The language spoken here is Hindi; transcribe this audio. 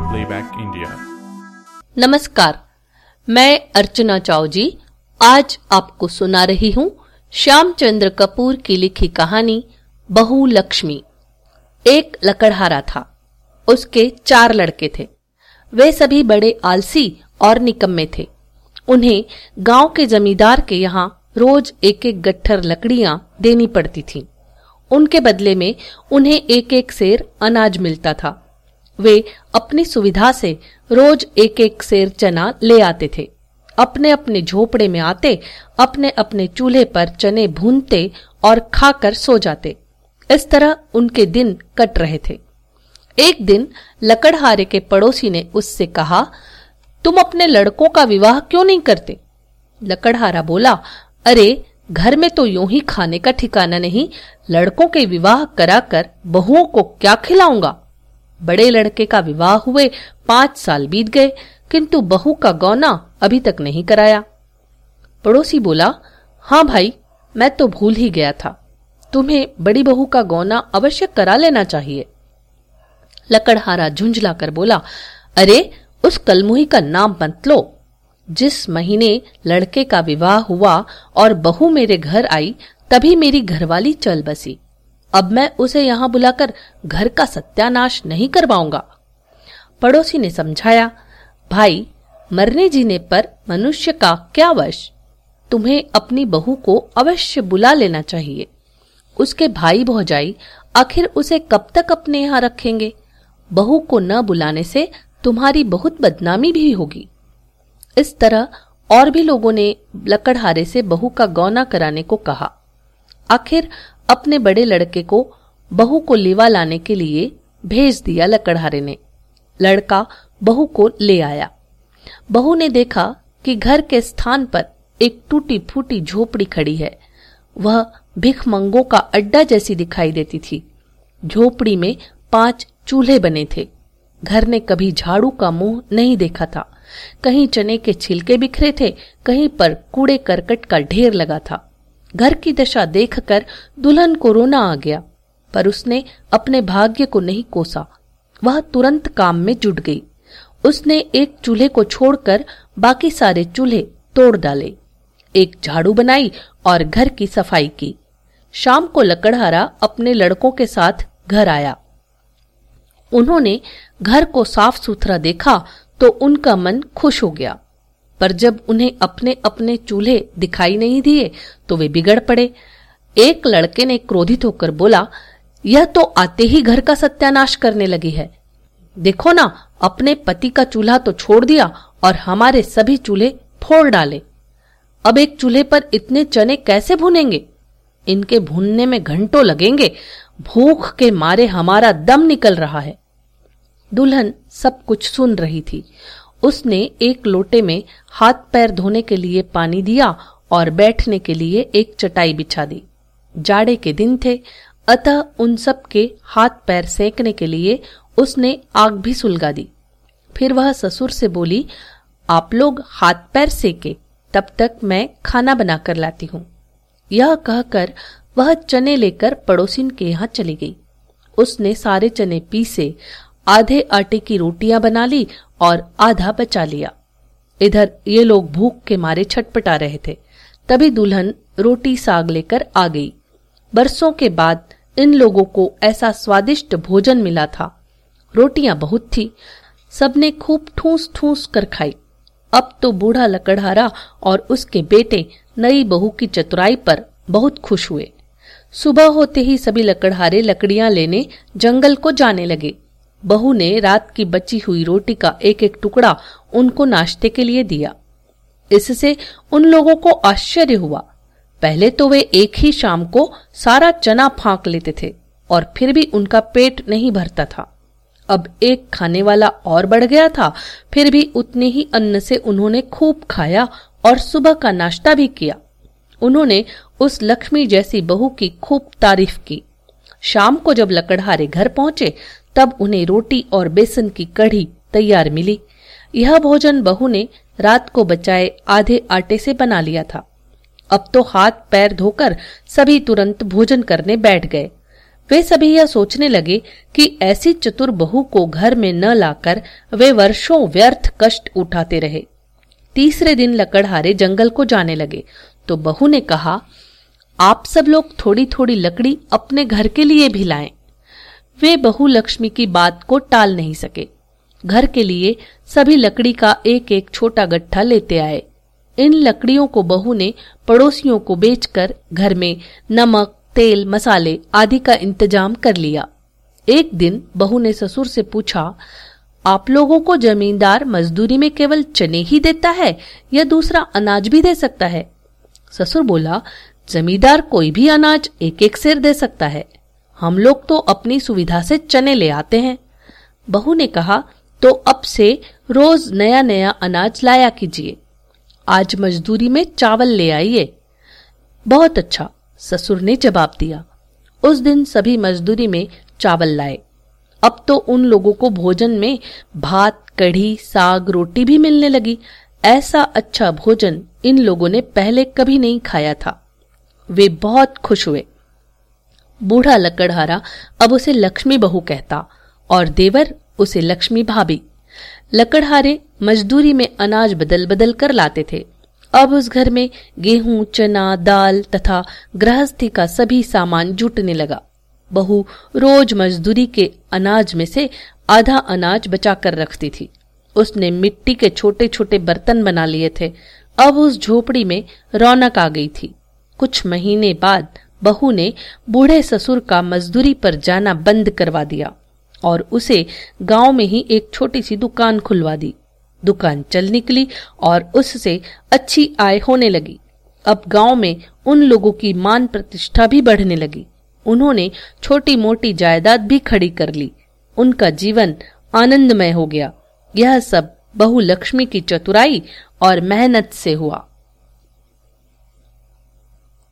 Radio Playback India. नमस्कार, मैं अर्चना चाव जी आज आपको सुना रही हूँ श्यामचंद्र कपूर की लिखी कहानी बहु लक्ष्मी एक लकड़हारा था। उसके चार लड़के थे। वे सभी बड़े आलसी और निकम्मे थे। उन्हें गाँव के जमींदार के यहाँ रोज एक एक गट्ठर लकड़ियाँ देनी पड़ती थीं। उनके बदले में उन्हें एक एक सेर अनाज मिलता था। वे अपनी सुविधा से रोज एक एक सेर चना ले आते थे। अपने अपने झोपड़े में आते अपने अपने चूल्हे पर चने भूनते और खाकर सो जाते। इस तरह उनके दिन कट रहे थे। एक दिन लकड़हारे के पड़ोसी ने उससे कहा, तुम अपने लड़कों का विवाह क्यों नहीं करते? लकड़हारा बोला, अरे, घर में तो यूँ ही खाने का ठिकाना नहीं, लड़कों के विवाह कराकर बहुओं को क्या खिलाऊँगा? बड़े लड़के का विवाह हुए, पाँच साल बीत गए, किंतु बहू का गौना अभी तक नहीं कराया। पड़ोसी बोला हाँ भाई, मैं तो भूल ही गया था। तुम्हें बड़ी बहू का गौना अवश्य करा लेना चाहिए। लकड़हारा झुंझला कर बोला, अरे, उस कलमुही का नाम मत लो। जिस महीने लड़के का विवाह हुआ और बहू मेरे घर आई, तभी मेरी घरवाली चल बसी। अब मैं उसे यहाँ बुलाकर घर का सत्यानाश नहीं करवाऊँगा। पड़ोसी ने समझाया, भाई, मरने जीने पर मनुष्य का क्या वश? तुम्हें अपनी बहू को अवश्य बुला लेना चाहिए। उसके भाई भौजाई, आखिर उसे कब तक अपने यहाँ रखेंगे? बहू को न बुलाने से तुम्हारी बहुत बदनामी भी होगी। इस तरह और भी लोगों ने लकड़हारे से बहू का गौना कराने को कहा। आखिर अपने बड़े लड़के को, बहू को लेवा लाने के लिए भेज दिया लकड़हारे ने। लड़का बहू को ले आया। बहू ने देखा कि घर के स्थान पर एक टूटी फूटी झोपड़ी खड़ी है। वह भिखमंगों का अड्डा जैसी दिखाई देती थी। झोपड़ी में पाँच चूल्हे बने थे। घर ने कभी झाड़ू का मुँह नहीं देखा था। कहीं चने के छिलके बिखरे थे, कहीं पर कूड़े करकट का ढेर लगा था। घर की दशा देखकर दुल्हन को रोना आ गया, पर उसने अपने भाग्य को नहीं कोसा। वह तुरंत काम में जुट गई। उसने एक चूल्हे को छोड़कर बाकी सारे चूल्हे तोड़ डाले। एक झाड़ू बनाई और घर की सफ़ाई की। शाम को लकड़हारा अपने लड़कों के साथ घर आया। उन्होंने घर को साफ़ सुथरा देखा तो उनका मन खुश हो गया। पर जब उन्हें अपने अपने चूल्हे दिखाई नहीं दिए तो वे बिगड़ पड़े। एक लड़के ने क्रोधित होकर बोला, यह तो आते ही घर का सत्यानाश करने लगी है। देखो ना, अपने पति का चूल्हा तो छोड़ दिया और हमारे सभी चूल्हे फोड़ डाले। अब एक चूल्हे पर इतने चने कैसे भुनेंगे? इनके भूनने में घंटों लगेंगे। भूख के मारे हमारा दम निकल रहा है। दुल्हन सब कुछ सुन रही थी। उसने एक लोटे में हाथ पैर धोने के लिए पानी दिया और बैठने के लिए एक चटाई बिछा दी। जाड़े के दिन थे, अतः उन सब के हाथ पैर सेकने के लिए उसने आग भी सुलगा दी। फिर वह ससुर से बोली, आप लोग हाथ पैर सेके, तब तक मैं खाना बनाकर लाती हूँ। यह कहकर वह चने लेकर पड़ोसिन के यहाँ चली गई। उसने सारे चने पीसे आधे आटे की रोटियाँ बना ली और आधा बचा लिया। इधर ये लोग भूख के मारे छटपटा रहे थे। तभी दुल्हन रोटी साग लेकर आ गई। बरसों के बाद इन लोगों को ऐसा स्वादिष्ट भोजन मिला था। रोटियाँ बहुत थी। सबने खूब ठूस ठूस कर खाई। अब तो बूढ़ा लकड़हारा और उसके बेटे नई बहू की चतुराई पर बहुत खुश हुए। सुबह होते ही सभी लकड़हारे लकड़ियाँ लेने जंगल को जाने लगे। बहू ने रात की बची हुई रोटी का एक एक टुकड़ा उनको नाश्ते के लिए दिया। इससे उन लोगों को आश्चर्य हुआ। पहले तो वे एक ही शाम को सारा चना फांक लेते थे और फिर भी उनका पेट नहीं भरता था। अब एक खाने वाला और बढ़ गया था, फिर भी उतने ही अन्न से उन्होंने खूब खाया और सुबह का नाश्ता भी किया। उन्होंने उस लक्ष्मी जैसी बहू की खूब तारीफ़ की। शाम को जब लकड़हारे घर पहुँचे तब उन्हें रोटी और बेसन की कढ़ी तैयार मिली। यह भोजन बहू ने रात को बचाए आधे आटे से बना लिया था। अब तो हाथ पैर धोकर सभी तुरंत भोजन करने बैठ गए। वे सभी यह सोचने लगे कि ऐसी चतुर बहू को घर में न लाकर वे वर्षों व्यर्थ कष्ट उठाते रहे। तीसरे दिन लकड़हारे जंगल को जाने लगे। तो बहू ने कहा, आप सब लोग थोड़ी थोड़ी लकड़ी अपने घर के लिए भी लाएँ। वे बहु लक्ष्मी की बात को टाल नहीं सके। घर के लिए सभी लकड़ी का एक एक छोटा गट्ठा लेते आए। इन लकड़ियों को बहू ने पड़ोसियों को बेचकर घर में नमक, तेल, मसाले आदि का इंतज़ाम कर लिया। एक दिन बहू ने ससुर से पूछा, आप लोगों को जमींदार मजदूरी में केवल चने ही देता है या दूसरा अनाज भी दे सकता है? ससुर बोला, जमींदार कोई भी अनाज एक एक सिर दे सकता है। हम लोग तो अपनी सुविधा से चने ले आते हैं। बहू ने कहा तो अब से रोज नया नया अनाज लाया कीजिए। आज मजदूरी में चावल ले आइए। बहुत अच्छा ससुर ने जवाब दिया। उस दिन सभी मजदूरी में चावल लाए। अब तो उन लोगों को भोजन में भात, कढ़ी, साग, रोटी भी मिलने लगी। ऐसा अच्छा भोजन इन लोगों ने पहले कभी नहीं खाया था। वे बहुत खुश हुए। बूढ़ा लकड़हारा अब उसे लक्ष्मी बहू कहता और देवर उसे लक्ष्मी भाभी। लकड़हारे मजदूरी में अनाज बदल बदल कर लाते थे। अब उस घर में गेहूँ, चना, दाल तथा गृहस्थी का सभी सामान जुटने लगा। बहू रोज मजदूरी के अनाज में से आधा अनाज बचा कर रखती थी। उसने मिट्टी के छोटे छोटे बर्तन बना लिए थे। अब उस झोपड़ी में रौनक आ गई थी। कुछ महीने बाद बहू ने बूढ़े ससुर का मजदूरी पर जाना बंद करवा दिया और उसे गाँव में ही एक छोटी सी दुकान खुलवा दी। दुकान चल निकली और उससे अच्छी आय होने लगी। अब गाँव में उन लोगों की मान प्रतिष्ठा भी बढ़ने लगी। उन्होंने छोटी मोटी जायदाद भी खड़ी कर ली। उनका जीवन आनंदमय हो गया। यह सब बहु लक्ष्मी की चतुराई और मेहनत से हुआ।